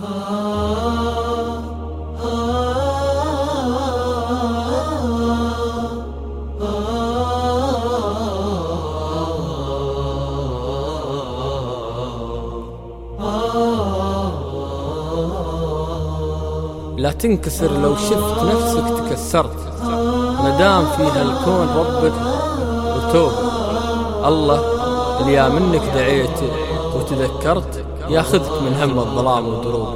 لا تنكسر لو شفت نفسك تكسرت. مدام فيها الكون ربك وتوب. الله اللي يا منك دعيت وتذكرت ياخذك من هم الظلام ودروب